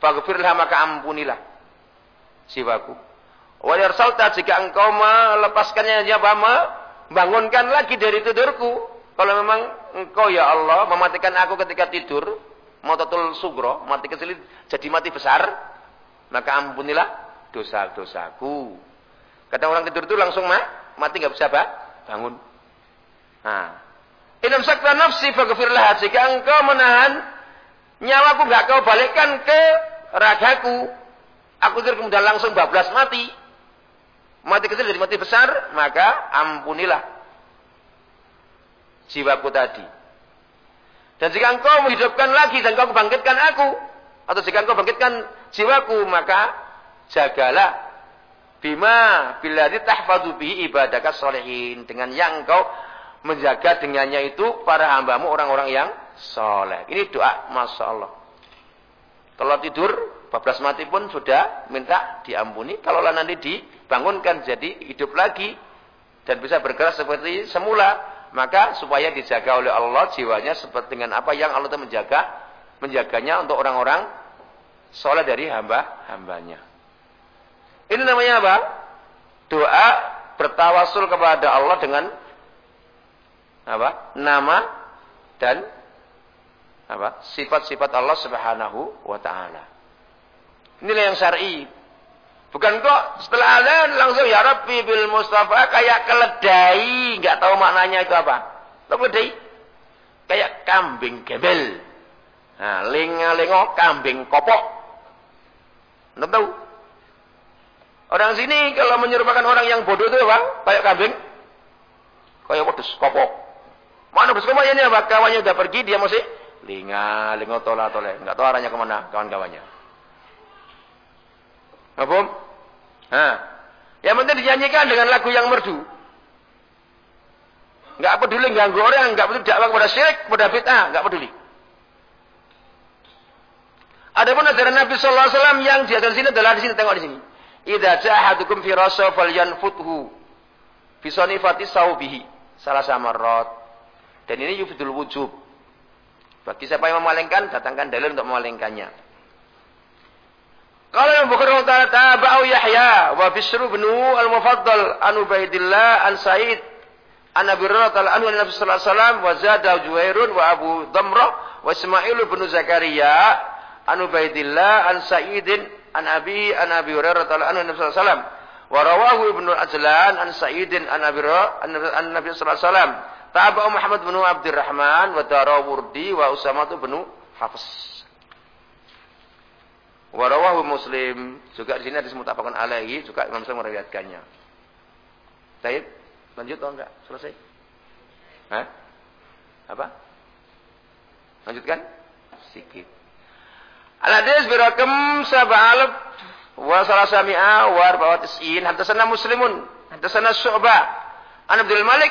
Faghfirlah maka ampunilah. Jiwaku. Wa yarsalta jika engkau melepaskannya apa? Membangunkan lagi dari tidurku. Kalau memang engkau ya Allah mematikan aku ketika tidur. Mototul sugro. Mati kecil jadi mati besar. Maka ampunilah dosa-dosaku. Kadang orang tidur itu langsung mah, mati nggak bisa bah, bangun. Nah, Inam sakta nafsi faghfirlah jika engkau menahan nyawaku enggak kau balikkan ke ragaku. Aku tidur kemudian langsung bablas mati. Mati kecil jadi mati besar, maka ampunilah jiwaku tadi. Dan jika engkau menghidupkan lagi dan engkau bangkitkan aku, atau jika engkau bangkitkan jiwaku, maka jagalah bima bila ditahfadu bihi ibadakas solehin dengan yang engkau menjaga dengannya itu para hambamu orang-orang yang soleh. Ini doa, masya Allah. Kalau tidur, bablas mati pun sudah minta diampuni. Kalau nanti dibangunkan jadi hidup lagi dan bisa bergerak seperti semula, maka supaya dijaga oleh Allah jiwanya seperti dengan apa yang Allah menjaga, menjaganya untuk orang-orang soleh dari hamba-hambanya. Ini namanya apa? Doa bertawasul kepada Allah dengan apa? Nama dan apa? Sifat-sifat Allah Subhanahu wa taala. Inilah yang syar'i. Bukan kok setelah azan langsung ya Rabbi bil Mustafa kayak keledai, nggak tahu maknanya itu apa. Tahu keledai? Kayak kambing gebel. Nah, lenga-lengo kambing kopok. Enggak tahu? Orang sini kalau menyerupakan orang yang bodoh itu apa? Kayak kambing. Kayak wedus, kopok. Mana wedus kawannya ini apa? Kawannya udah pergi, dia masih linga, lingo tola tole. Enggak tahu arahnya ke mana kawan-kawannya. Apa? Nah, yang penting dinyanyikan dengan lagu yang merdu. Enggak peduli ganggu orang, enggak peduli dakwah kepada syirik, kepada bid'ah, enggak peduli. Adapun ajaran Nabi sallallahu alaihi wasallam yang di atas sini adalah di sini tengok di sini. Idza jahadukum fi rasa falyanfuthu fi sanifati saubihi salah samarrat. Dan ini yufidul wujub. Bagi siapa yang memalingkan, datangkan dalil untuk memalingkannya. Kalau yang Bukhari Ta'ala taba'u Yahya wa Bisru bin al-Mufaddal an Ubaidillah an Said an Abi Hurairah anhu Nabi sallallahu alaihi wasallam wa zada Juwairun wa Abu Damrah wa Ismail bin Zakaria an Ubaidillah an Sa'idin an Abi an Abi Hurairah anhu Nabi sallallahu alaihi wasallam. Wa rawahu Ibnu Ajlan an Sa'idin an Abi an Nabi sallallahu alaihi wasallam. Tabi'u Muhammad bin Abdurrahman wa Darawurdi wa Usamah bin Hafs wa rawahu Muslim juga di sini ada mutafaqan alaihi juga Imam Muslim meriwayatkannya Baik, lanjut atau enggak? Selesai? Hah? Apa? Lanjutkan? Sikit. Al-hadis birakam sab'alab wa salasami'a wa arba'at is'in. Hadasana muslimun. Hadasana syu'bah. An Abdul Malik.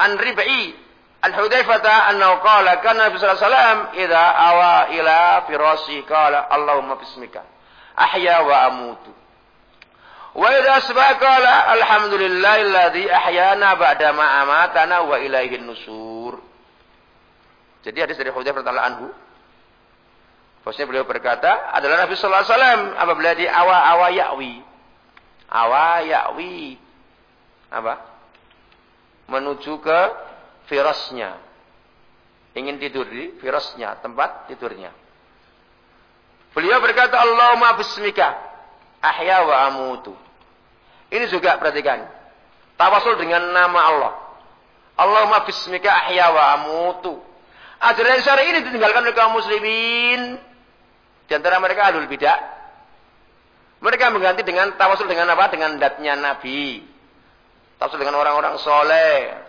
An Rib'i. An Hudaifata annahu qala kana Nabi sallallahu alaihi wasallam idza awa ila firasi qala Allahumma bismika ahya wa amutu. Wa idza asbaha qala alhamdulillahilladzi ahyana ba'da ma amatana wa ilaihin nusur. Jadi hadis dari Hudzaifah radhiyallahu anhu Maksudnya beliau berkata adalah Nabi Sallallahu Alaihi Wasallam apabila di awa awa yakwi, awa yakwi, apa? Menuju ke firasnya, ingin tidur di firasnya, tempat tidurnya. Beliau berkata Allahumma bismika ahya wa amutu. Ini juga perhatikan. Tawasul dengan nama Allah. Allahumma bismika ahya wa amutu. Ajaran syar'i ini ditinggalkan oleh kaum muslimin di antara mereka alul bidah. Mereka mengganti dengan tawasul dengan apa? Dengan datnya Nabi. Tawasul dengan orang-orang soleh.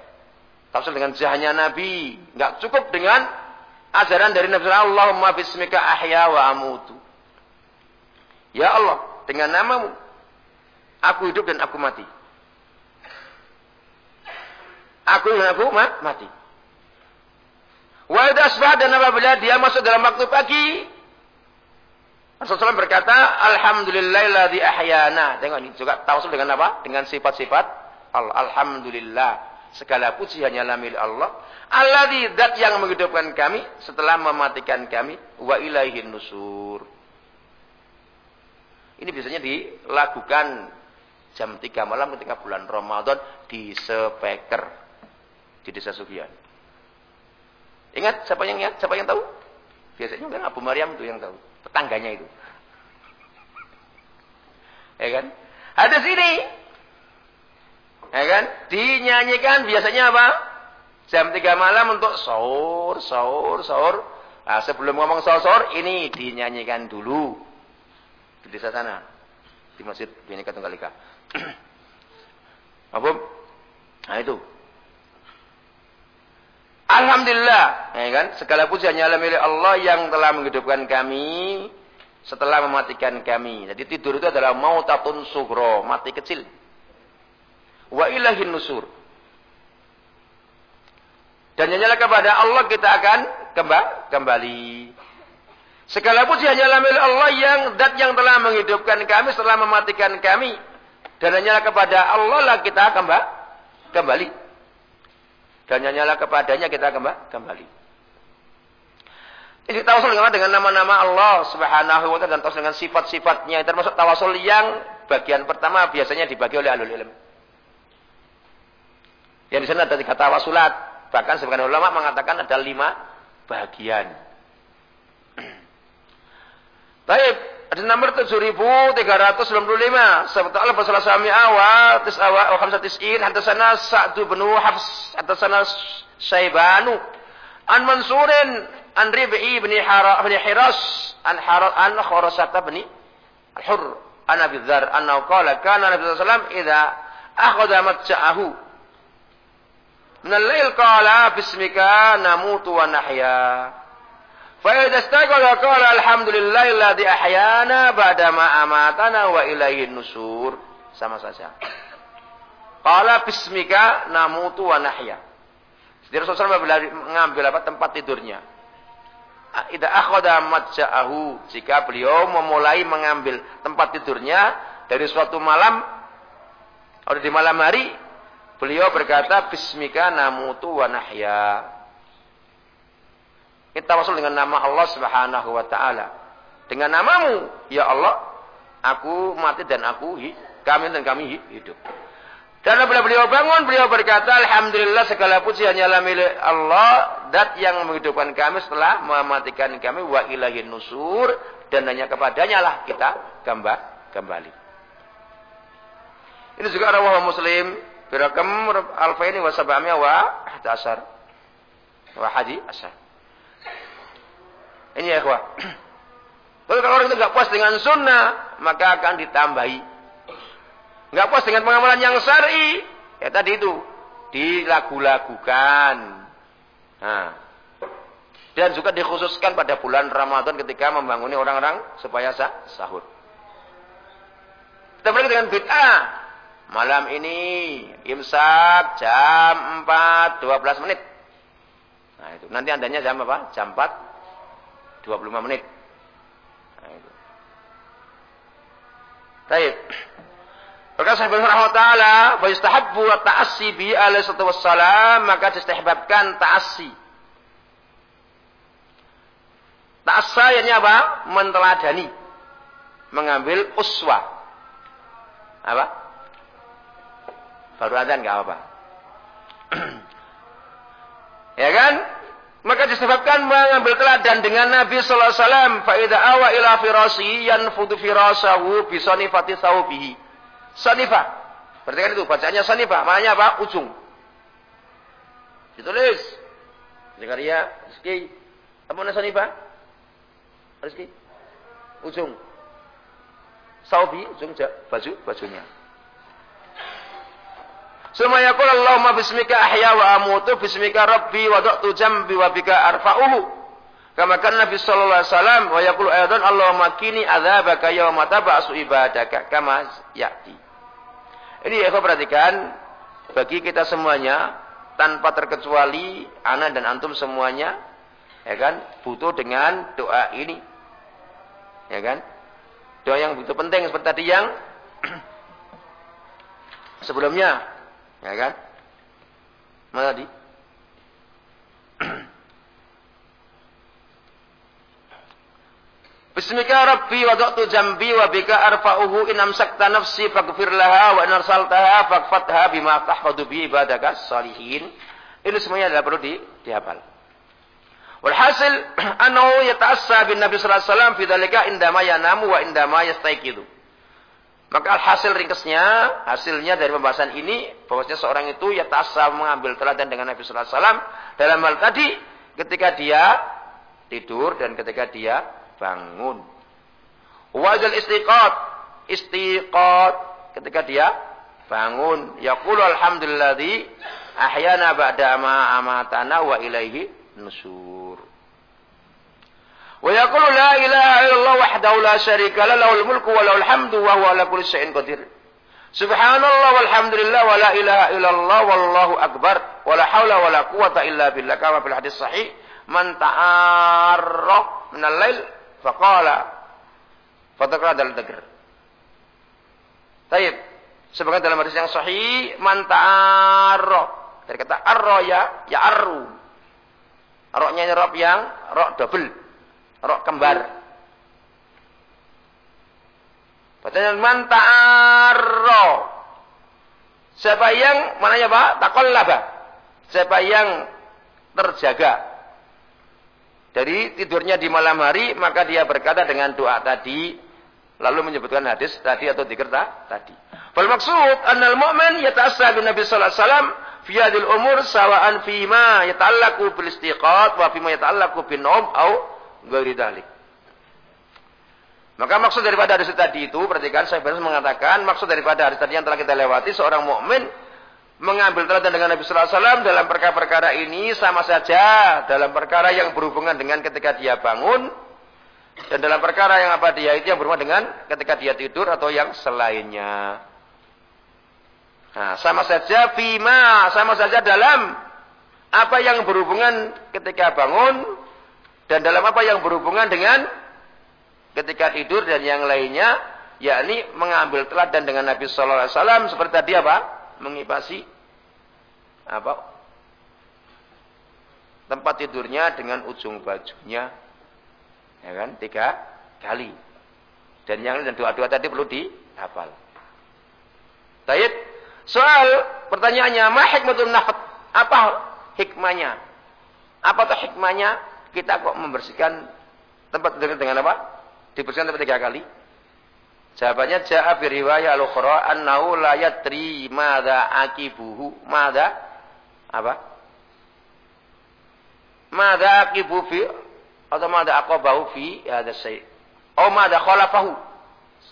Tawasul dengan jahnya Nabi. Enggak cukup dengan ajaran dari Nabi Sallallahu Allahumma bismika ahya wa amutu. Ya Allah, dengan namamu, aku hidup dan aku mati. Aku dan aku mati. Wa idza dan apabila dia masuk dalam waktu pagi, Rasulullah berkata, Alhamdulillahilladzi ahyana. Tengok ini juga tawasul dengan apa? Dengan sifat-sifat. Alhamdulillah. Segala puji hanyalah milik Allah. Alladzi dat yang menghidupkan kami setelah mematikan kami. Wa ilaihin nusur. Ini biasanya dilakukan jam 3 malam ketika bulan Ramadan di speaker di desa Sugian. Ingat siapa yang ingat? Siapa yang tahu? Biasanya kan Abu Maryam itu yang tahu tetangganya itu. Ya kan? Hadis ini ya kan? Dinyanyikan biasanya apa? Jam 3 malam untuk sahur, sahur, sahur. Nah, sebelum ngomong sahur, ini dinyanyikan dulu di desa sana di Masjid Bhinneka Tunggal Ika. Apa? Nah itu. Alhamdulillah, ya kan? Segala puji hanya milik Allah yang telah menghidupkan kami setelah mematikan kami. Jadi tidur itu adalah mautatun sugro, mati kecil. Wa ilahin nusur. Dan hanyalah kepada Allah kita akan kembali. Segala puji hanyalah milik Allah yang dat yang telah menghidupkan kami setelah mematikan kami. Dan hanyalah kepada Allah lah kita kembali. Dan nyanyalah kepadanya kita kembali. Ini tawasul dengan dengan nama-nama Allah Subhanahu wa taala dan tawasul dengan sifat-sifatnya termasuk tawasul yang bagian pertama biasanya dibagi oleh alul ilm. Yang di sana ada tiga tawasulat. Bahkan sebagian ulama mengatakan ada lima bagian. Baik, ada nomor 7395. Sebab Allah pasal sami awal tis awal wa khamsat tis'in hadasana Sa'du bin Hafs hadasana Saibanu an Mansurin an Rib'i bin Hara bin Hiras an Harat an Khurasat bin Al-Hurr an Abi Dzar annahu qala kana Nabi sallallahu alaihi wasallam matja'ahu min al-lail qala bismika namutu wa nahya. Fa idza istaqala qala alhamdulillahi alladhi ahyana ba'da ma amatana wa ilaihi nusur. Sama saja. Qala bismika namutu wa nahya. Jadi Rasulullah mengambil apa tempat tidurnya. Ida akhada matja'ahu jika beliau memulai mengambil tempat tidurnya dari suatu malam atau di malam hari Beliau berkata, Bismika namutu wa nahya. Kita masuk dengan nama Allah subhanahu wa ta'ala. Dengan namamu, ya Allah, aku mati dan aku kami dan kami hidup. Dan apabila beliau bangun, beliau berkata, Alhamdulillah segala puji hanyalah milik Allah, dat yang menghidupkan kami setelah mematikan kami, wa ilahin nusur, dan hanya kepadanya lah kita kembali. Ini juga rawah muslim, Birakam alfaini wa sab'amia wa hadi asar. Ini ya ikhwah. Kalau orang itu nggak puas dengan sunnah, maka akan ditambahi. Nggak puas dengan pengamalan yang syar'i, ya tadi itu dilagu-lagukan. Nah. Dan juga dikhususkan pada bulan Ramadan ketika membanguni orang-orang supaya sah, sahur. Kita dengan bid'ah. Malam ini imsak jam 4 12 menit. Nah itu. Nanti andanya jam apa? Jam 4 25 menit. Nah itu. Baik. Berkata Sahibul Rahmat Ta'ala, wa yustahabbu wa ta'assi bi alaihi wassalam, maka distihbabkan ta'assi. Ta'assa ini apa? Menteladani. Mengambil uswah. Apa? Baru azan nggak apa-apa. ya kan? Maka disebabkan mengambil teladan dengan Nabi sallallahu alaihi wasallam, fa idza awa ila firasi yanfudu firasahu bi sanifati saubihi. Sanifah. Berarti kan itu bacanya sanifah, maknanya apa? Ujung. Ditulis. Zakaria, Rizki. Apa namanya sanifah? Rizki. Ujung. Saubi, ujung baju, bajunya. Suma yaqul Allahumma bismika ahya wa amutu bismika rabbi wa da'tu jambi wa bika arfa'uhu. Kama kan Nabi sallallahu alaihi wasallam wa yaqulu aydan Allahumma kini adzabaka yawma tab'asu ibadaka kama ya'ti. Ini ya perhatikan bagi kita semuanya tanpa terkecuali ana dan antum semuanya ya kan butuh dengan doa ini. Ya kan? Doa yang butuh penting seperti tadi yang sebelumnya Ya kan? Mana tadi? Bismika Rabbi wada'tu jambi wa bika arfa'uhu in amsakta nafsi faghfir laha wa in arsaltaha faghfatha bima tahfadu bi ibadaka salihin. Ini semuanya adalah perlu di, dihafal. Walhasil annahu yata'assa bin Nabi sallallahu alaihi wasallam fi dzalika indama yanamu wa indama yastaiqidu. Maka hasil ringkasnya, hasilnya dari pembahasan ini, bahwasanya seorang itu ya tasawuf mengambil teladan dengan Nabi Sallallahu Alaihi Wasallam dalam hal tadi, ketika dia tidur dan ketika dia bangun. Wajal istiqat, istiqat ketika dia bangun. Yaqulu alhamdulilladzi ahyana ba'da ma amatana wa ilaihi nusur. ويقول لا إله إلا الله وحده لا شريك له له الملك وله الحمد وهو على كل شيء قدير سبحان الله والحمد لله ولا إله إلا الله والله أكبر ولا حول ولا قوة إلا بالله كما في الحديث الصحيح من تعرق من الليل فقال فذكر فتقرأ الذكر طيب sebagian dalam hadis yang sahih man ta'arra dari kata arra ya ya arru roknya ini rok yang rok double rok kembar. Bacanya man ta'arro. Siapa yang mananya Pak? Takollaba. Siapa yang terjaga. Dari tidurnya di malam hari, maka dia berkata dengan doa tadi, lalu menyebutkan hadis tadi atau dikerta tadi. Fal maksud annal mu'min yata'assa bin Nabi sallallahu alaihi wasallam fi hadil umur sawa'an ma yata'allaqu bil istiqat wa ma yata'allaqu bin naum au ghairi dalik. Maka maksud daripada hadis tadi itu, perhatikan saya baru mengatakan, maksud daripada hadis tadi yang telah kita lewati, seorang mukmin mengambil teladan dengan Nabi Sallallahu Alaihi Wasallam dalam perkara-perkara ini sama saja dalam perkara yang berhubungan dengan ketika dia bangun dan dalam perkara yang apa dia itu yang berhubungan dengan ketika dia tidur atau yang selainnya. Nah, sama saja fima, sama saja dalam apa yang berhubungan ketika bangun dan dalam apa yang berhubungan dengan ketika tidur dan yang lainnya yakni mengambil teladan dengan Nabi sallallahu alaihi wasallam seperti tadi apa? mengipasi apa? Tempat tidurnya dengan ujung bajunya ya kan? Tiga kali. Dan yang dan doa-doa tadi perlu dihafal. Tayyib soal pertanyaannya ma hikmatun nafat? Apa hikmahnya? Apa tuh hikmahnya kita kok membersihkan tempat tidur dengan apa dibersihkan tempat tiga kali Jawabannya ja'a fi riwayah al-ukhra annahu la yatri madza akibuhu. Madza apa? Madza akibu fi atau madza aqabahu fi hadha syai'. Oh madza khalafahu.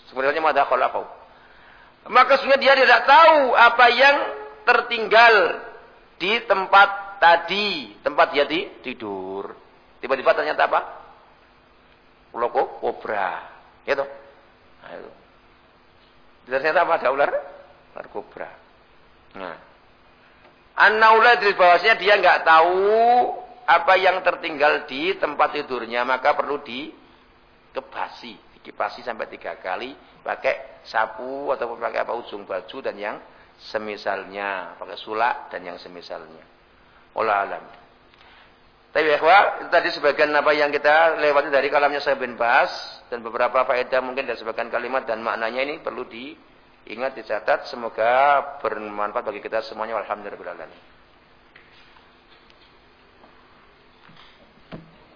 Sebenarnya madza khalafahu. Maka sebenarnya dia tidak tahu apa yang tertinggal di tempat tadi, tempat dia di tidur. Tiba-tiba ternyata apa? Loko kobra. Gitu. Nah, itu. Ternyata apa ada ular? Ular kobra. Nah. An-naula bahwasanya dia nggak tahu apa yang tertinggal di tempat tidurnya, maka perlu dikebasi, dikipasi sampai tiga kali, pakai sapu atau pakai apa ujung baju dan yang semisalnya, pakai sulak dan yang semisalnya. Olah alam. Tapi ikhwah, itu tadi sebagian apa yang kita lewati dari kalamnya saya bin Bas dan beberapa faedah mungkin dari sebagian kalimat dan maknanya ini perlu diingat dicatat. Semoga bermanfaat bagi kita semuanya. Alhamdulillah